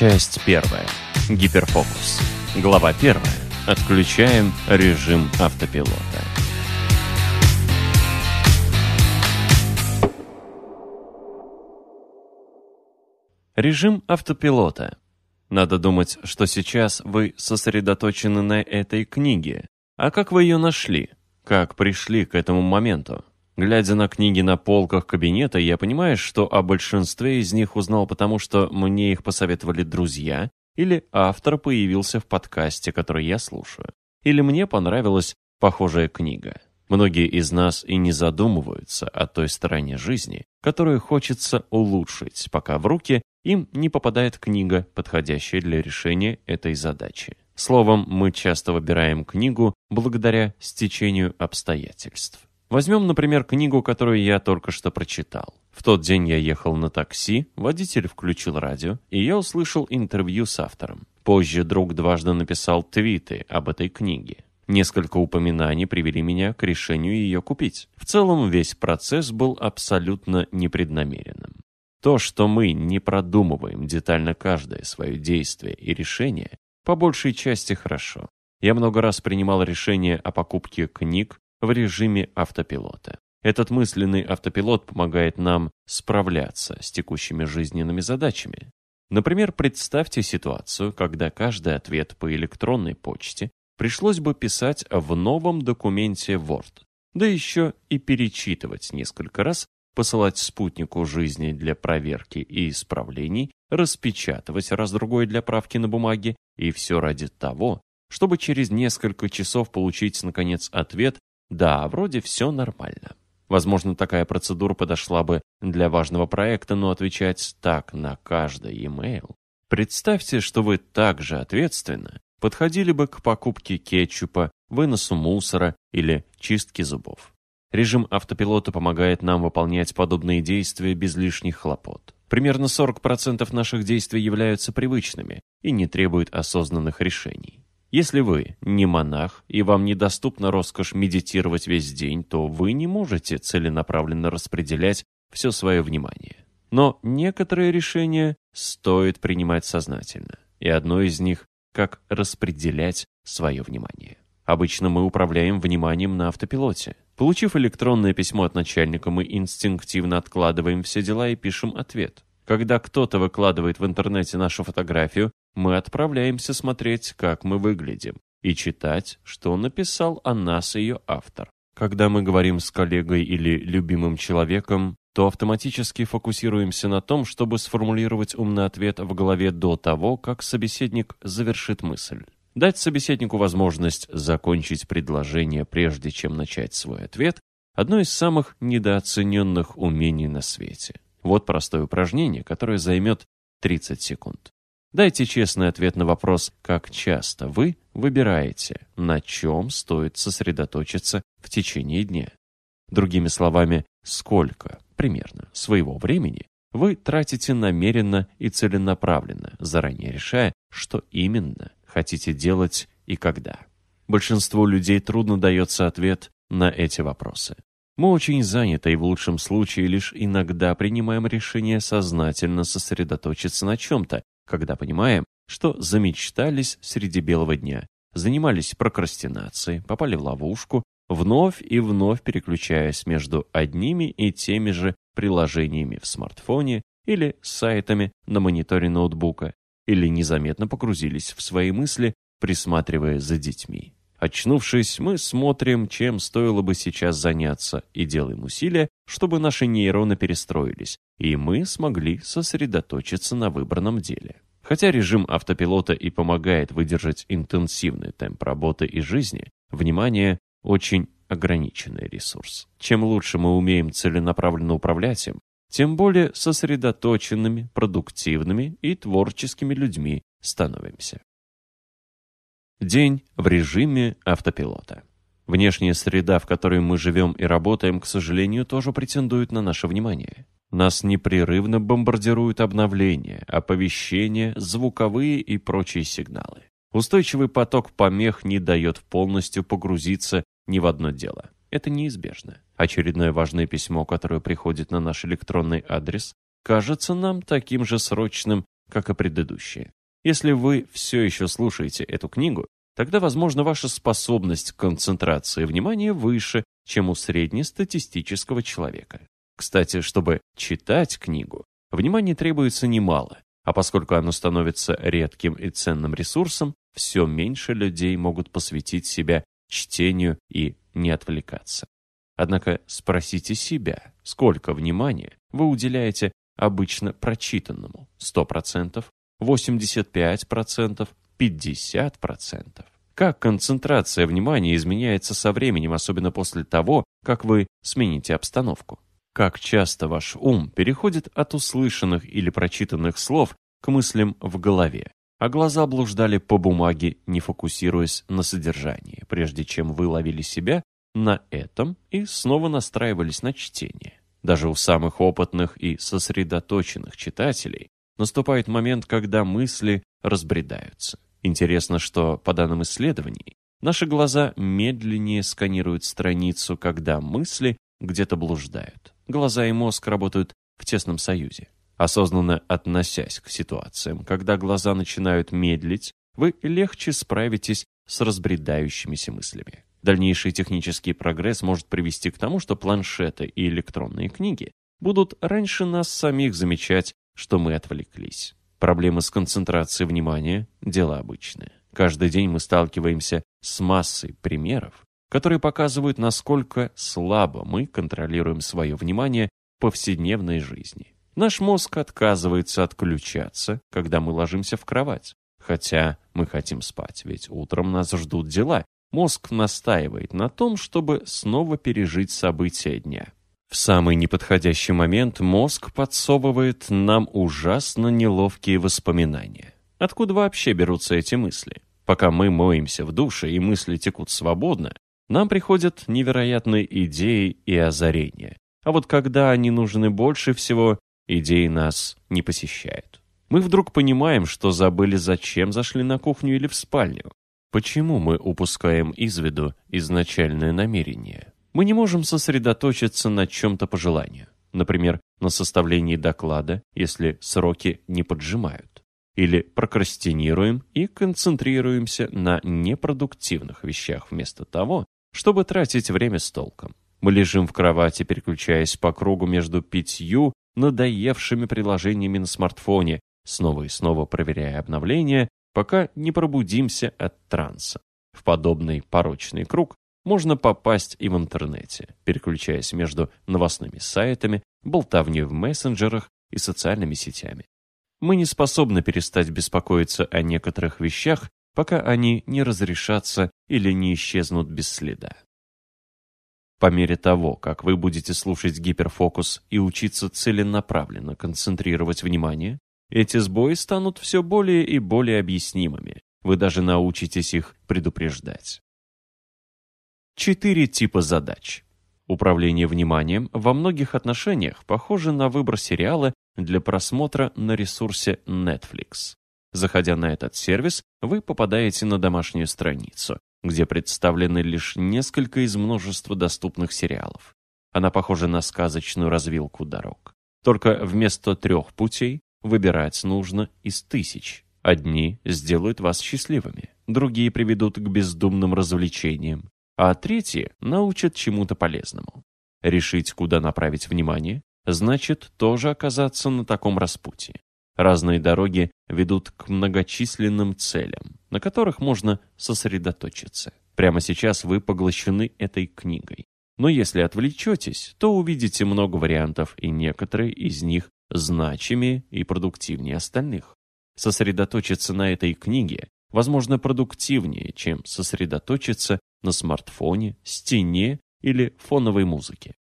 Часть первая. Гиперфокус. Глава первая. Отключаем режим автопилота. Режим автопилота. Надо думать, что сейчас вы сосредоточены на этой книге. А как вы ее нашли? Как пришли к этому моменту? Глядя на книги на полках кабинета, я понимаю, что о большинстве из них узнал потому, что мне их посоветовали друзья, или автор появился в подкасте, который я слушаю, или мне понравилась похожая книга. Многие из нас и не задумываются о той стороне жизни, которую хочется улучшить, пока в руки им не попадает книга, подходящая для решения этой задачи. Словом, мы часто выбираем книгу благодаря стечению обстоятельств. Возьмем, например, книгу, которую я только что прочитал. В тот день я ехал на такси, водитель включил радио, и я услышал интервью с автором. Позже друг дважды написал твиты об этой книге. Несколько упоминаний привели меня к решению ее купить. В целом весь процесс был абсолютно непреднамеренным. То, что мы не продумываем детально каждое свое действие и решение, по большей части хорошо. Я много раз принимал решение о покупке книг в режиме автопилота. Этот мысленный автопилот помогает нам справляться с текущими жизненными задачами. Например, представьте ситуацию, когда каждый ответ по электронной почте пришлось бы писать в новом документе Word, да еще и перечитывать несколько раз, посылать спутнику жизни для проверки и исправлений, распечатывать раз-другой для правки на бумаге, и все ради того, чтобы через несколько часов получить, наконец, ответ да, вроде все нормально. Возможно, такая процедура подошла бы для важного проекта, но отвечать так на каждый e-mail. Представьте, что вы также ответственно подходили бы к покупке кетчупа, выносу мусора или чистке зубов. Режим автопилота помогает нам выполнять подобные действия без лишних хлопот. Примерно 40% наших действий являются привычными и не требуют осознанных решений. Если вы не монах и вам недоступна роскошь медитировать весь день, то вы не можете целенаправленно распределять все свое внимание. Но некоторые решения стоит принимать сознательно, и одно из них – как распределять свое внимание. Обычно мы управляем вниманием на автопилоте. Получив электронное письмо от начальника, мы инстинктивно откладываем все дела и пишем ответ. Когда кто-то выкладывает в интернете нашу фотографию, мы отправляемся смотреть, как мы выглядим, и читать, что написал о нас ее автор. Когда мы говорим с коллегой или любимым человеком, то автоматически фокусируемся на том, чтобы сформулировать умный ответ в голове до того, как собеседник завершит мысль. Дать собеседнику возможность закончить предложение, прежде чем начать свой ответ – одно из самых недооцененных умений на свете. Вот простое упражнение, которое займет 30 секунд. Дайте честный ответ на вопрос, как часто вы выбираете, на чем стоит сосредоточиться в течение дня. Другими словами, сколько, примерно, своего времени вы тратите намеренно и целенаправленно, заранее решая, что именно хотите делать и когда. Большинству людей трудно дается ответ на эти вопросы. Мы очень заняты и в лучшем случае лишь иногда принимаем решение сознательно сосредоточиться на чем-то, когда понимаем, что замечтались среди белого дня, занимались прокрастинацией, попали в ловушку, вновь и вновь переключаясь между одними и теми же приложениями в смартфоне или сайтами на мониторе ноутбука, или незаметно погрузились в свои мысли, присматривая за детьми. Очнувшись, мы смотрим, чем стоило бы сейчас заняться, и делаем усилия, чтобы наши нейроны перестроились, и мы смогли сосредоточиться на выбранном деле. Хотя режим автопилота и помогает выдержать интенсивный темп работы и жизни, внимание – очень ограниченный ресурс. Чем лучше мы умеем целенаправленно управлять им, тем более сосредоточенными, продуктивными и творческими людьми становимся. День в режиме автопилота. Внешняя среда, в которой мы живем и работаем, к сожалению, тоже претендует на наше внимание. Нас непрерывно бомбардируют обновления, оповещения, звуковые и прочие сигналы. Устойчивый поток помех не дает полностью погрузиться ни в одно дело. Это неизбежно. Очередное важное письмо, которое приходит на наш электронный адрес, кажется нам таким же срочным, как и предыдущие. Если вы все еще слушаете эту книгу, тогда, возможно, ваша способность к концентрации внимания выше, чем у среднестатистического человека. Кстати, чтобы читать книгу, внимания требуется немало, а поскольку оно становится редким и ценным ресурсом, все меньше людей могут посвятить себя чтению и не отвлекаться. Однако спросите себя, сколько внимания вы уделяете обычно прочитанному? 100%, 85%, 50%? Как концентрация внимания изменяется со временем, особенно после того, как вы смените обстановку? Как часто ваш ум переходит от услышанных или прочитанных слов к мыслям в голове, а глаза блуждали по бумаге, не фокусируясь на содержании, прежде чем вы ловили себя на этом и снова настраивались на чтение. Даже у самых опытных и сосредоточенных читателей наступает момент, когда мысли разбредаются. Интересно, что, по данным исследований, наши глаза медленнее сканируют страницу, когда мысли где-то блуждают. Глаза и мозг работают в тесном союзе. Осознанно относясь к ситуациям, когда глаза начинают медлить, вы легче справитесь с разбредающимися мыслями. Дальнейший технический прогресс может привести к тому, что планшеты и электронные книги будут раньше нас самих замечать, что мы отвлеклись. Проблемы с концентрацией внимания – дело обычное. Каждый день мы сталкиваемся с массой примеров, которые показывают, насколько слабо мы контролируем свое внимание в повседневной жизни. Наш мозг отказывается отключаться, когда мы ложимся в кровать. Хотя мы хотим спать, ведь утром нас ждут дела, Мозг настаивает на том, чтобы снова пережить события дня. В самый неподходящий момент мозг подсовывает нам ужасно неловкие воспоминания. Откуда вообще берутся эти мысли? Пока мы моемся в душе и мысли текут свободно, нам приходят невероятные идеи и озарения. А вот когда они нужны больше всего, идеи нас не посещают. Мы вдруг понимаем, что забыли, зачем зашли на кухню или в спальню. Почему мы упускаем из виду изначальное намерение? Мы не можем сосредоточиться на чем-то по желанию. Например, на составлении доклада, если сроки не поджимают. Или прокрастинируем и концентрируемся на непродуктивных вещах вместо того, чтобы тратить время с толком. Мы лежим в кровати, переключаясь по кругу между пятью надоевшими приложениями на смартфоне, снова и снова проверяя обновления пока не пробудимся от транса. В подобный порочный круг можно попасть и в интернете, переключаясь между новостными сайтами, болтовней в мессенджерах и социальными сетями. Мы не способны перестать беспокоиться о некоторых вещах, пока они не разрешатся или не исчезнут без следа. По мере того, как вы будете слушать гиперфокус и учиться целенаправленно концентрировать внимание, эти сбои станут все более и более объяснимыми. Вы даже научитесь их предупреждать. Четыре типа задач. Управление вниманием во многих отношениях похоже на выбор сериала для просмотра на ресурсе Netflix. Заходя на этот сервис, вы попадаете на домашнюю страницу, где представлены лишь несколько из множества доступных сериалов. Она похожа на сказочную развилку дорог. Только вместо трех путей Выбирать нужно из тысяч. Одни сделают вас счастливыми, другие приведут к бездумным развлечениям, а третьи научат чему-то полезному. Решить, куда направить внимание, значит тоже оказаться на таком распутье. Разные дороги ведут к многочисленным целям, на которых можно сосредоточиться. Прямо сейчас вы поглощены этой книгой. Но если отвлечетесь, то увидите много вариантов, и некоторые из них значимее и продуктивнее остальных. Сосредоточиться на этой книге, возможно, продуктивнее, чем сосредоточиться на смартфоне, стене или фоновой музыке.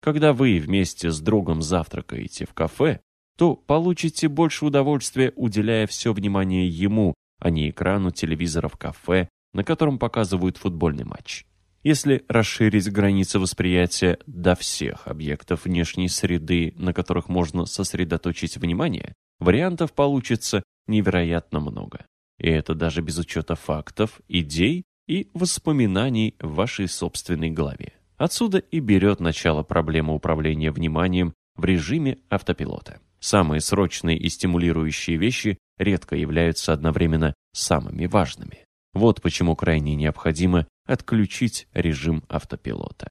Когда вы вместе с другом завтракаете в кафе, то получите больше удовольствия, уделяя все внимание ему, а не экрану телевизора в кафе, на котором показывают футбольный матч. Если расширить границы восприятия до всех объектов внешней среды, на которых можно сосредоточить внимание, вариантов получится невероятно много. И это даже без учета фактов, идей и воспоминаний в вашей собственной голове. Отсюда и берет начало проблема управления вниманием в режиме автопилота. Самые срочные и стимулирующие вещи редко являются одновременно самыми важными. Вот почему крайне необходимо отключить режим автопилота.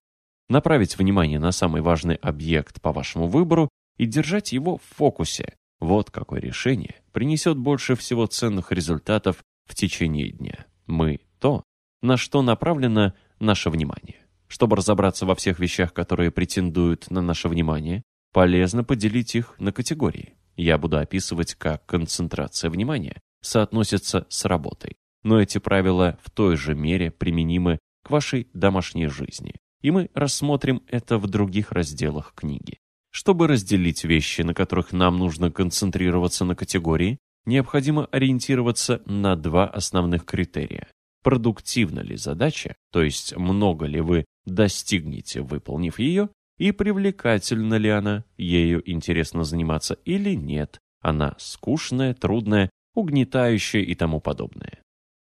Направить внимание на самый важный объект по вашему выбору и держать его в фокусе. Вот какое решение принесет больше всего ценных результатов в течение дня. Мы – то, на что направлено наше внимание. Чтобы разобраться во всех вещах, которые претендуют на наше внимание, полезно поделить их на категории. Я буду описывать, как концентрация внимания соотносится с работой. Но эти правила в той же мере применимы к вашей домашней жизни. И мы рассмотрим это в других разделах книги. Чтобы разделить вещи, на которых нам нужно концентрироваться на категории, необходимо ориентироваться на два основных критерия. Продуктивна ли задача, то есть много ли вы достигнете, выполнив ее, и привлекательна ли она, ею интересно заниматься или нет, она скучная, трудная, угнетающая и тому подобное.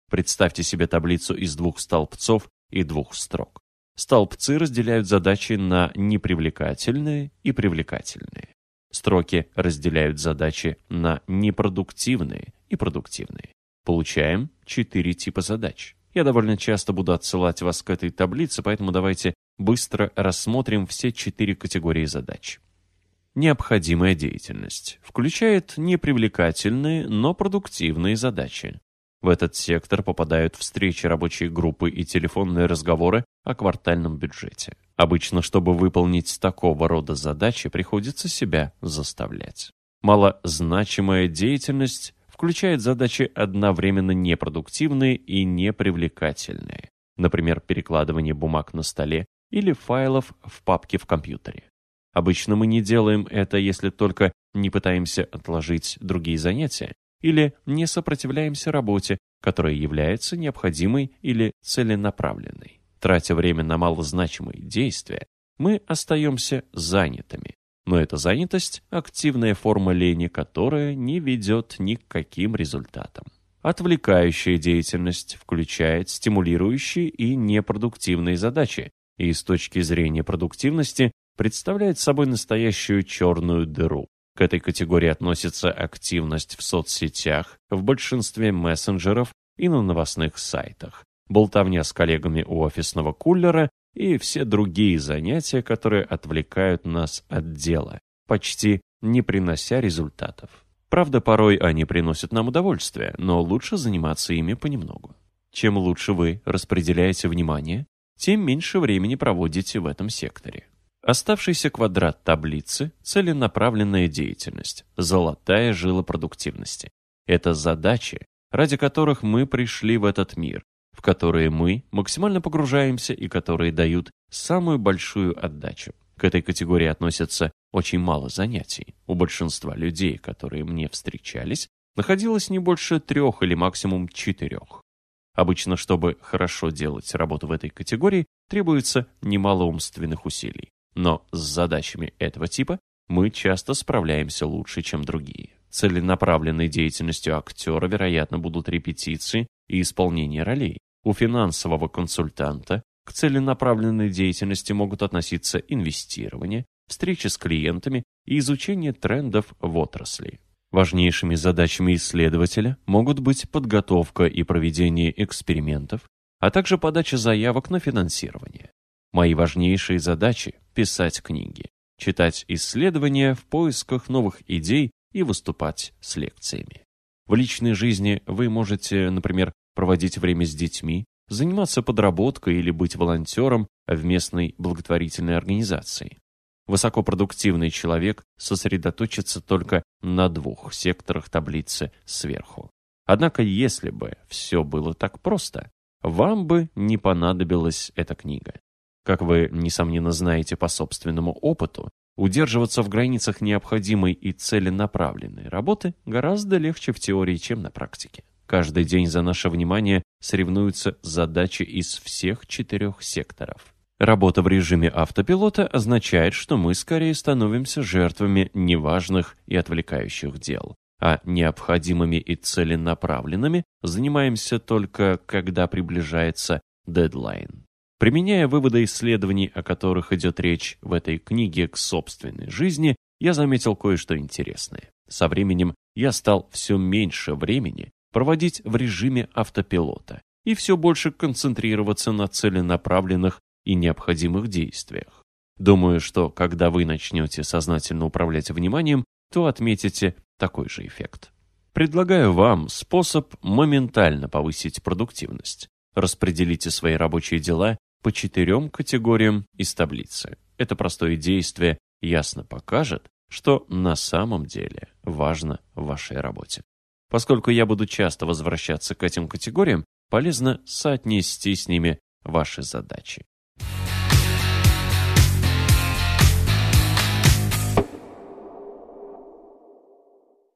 Представьте себе таблицу из двух столбцов и двух строк. Столбцы разделяют задачи на непривлекательные и привлекательные. Строки разделяют задачи на непродуктивные и продуктивные. Получаем четыре типа задач. Я довольно часто буду отсылать вас к этой таблице, поэтому давайте быстро рассмотрим все четыре категории задач. Необходимая деятельность включает непривлекательные, но продуктивные задачи. В этот сектор попадают встречи рабочей группы и телефонные разговоры о квартальном бюджете. Обычно, чтобы выполнить такого рода задачи, приходится себя заставлять. Малозначимая деятельность включает задачи одновременно непродуктивные и непривлекательные. Например, перекладывание бумаг на столе или файлов в папке в компьютере. Обычно мы не делаем это, если только не пытаемся отложить другие занятия или не сопротивляемся работе, которая является необходимой или целенаправленной. Тратя время на малозначимые действия, мы остаемся занятыми. Но эта занятость – активная форма лени, которая не ведет ни к каким результатам. Отвлекающая деятельность включает стимулирующие и непродуктивные задачи, и с точки зрения продуктивности представляет собой настоящую черную дыру. К этой категории относится активность в соцсетях, в большинстве мессенджеров и на новостных сайтах, болтовня с коллегами у офисного кулера и все другие занятия, которые отвлекают нас от дела, почти не принося результатов. Правда, порой они приносят нам удовольствие, но лучше заниматься ими понемногу. Чем лучше вы распределяете внимание, тем меньше времени проводите в этом секторе. Оставшийся квадрат таблицы – целенаправленная деятельность, золотая жила продуктивности. Это задачи, ради которых мы пришли в этот мир, в которые мы максимально погружаемся и которые дают самую большую отдачу. К этой категории относятся очень мало занятий. У большинства людей, которые мне встречались, находилось не больше трех или максимум четырех. Обычно, чтобы хорошо делать работу в этой категории, требуется немало умственных усилий. Но с задачами этого типа мы часто справляемся лучше, чем другие. Целенаправленной деятельностью актера, вероятно, будут репетиции и исполнение ролей. У финансового консультанта к целенаправленной деятельности могут относиться инвестирование, встречи с клиентами и изучение трендов в отрасли. Важнейшими задачами исследователя могут быть подготовка и проведение экспериментов, а также подача заявок на финансирование. Мои важнейшие задачи – писать книги, читать исследования в поисках новых идей и выступать с лекциями. В личной жизни вы можете, например, проводить время с детьми, заниматься подработкой или быть волонтером в местной благотворительной организации. Высокопродуктивный человек сосредоточится только на двух секторах таблицы сверху. Однако, если бы все было так просто, вам бы не понадобилась эта книга. Как вы, несомненно, знаете по собственному опыту, удерживаться в границах необходимой и целенаправленной работы гораздо легче в теории, чем на практике. Каждый день за наше внимание соревнуются задачи из всех четырех секторов. Работа в режиме автопилота означает, что мы скорее становимся жертвами неважных и отвлекающих дел, а необходимыми и целенаправленными занимаемся только, когда приближается дедлайн. Применяя выводы исследований, о которых идет речь в этой книге к собственной жизни, я заметил кое-что интересное. Со временем я стал все меньше времени проводить в режиме автопилота и все больше концентрироваться на целенаправленных и необходимых действиях. Думаю, что когда вы начнете сознательно управлять вниманием, то отметите такой же эффект. Предлагаю вам способ моментально повысить продуктивность. Распределите свои рабочие дела по четырем категориям из таблицы. Это простое действие ясно покажет, что на самом деле важно в вашей работе. Поскольку я буду часто возвращаться к этим категориям, полезно соотнести с ними ваши задачи.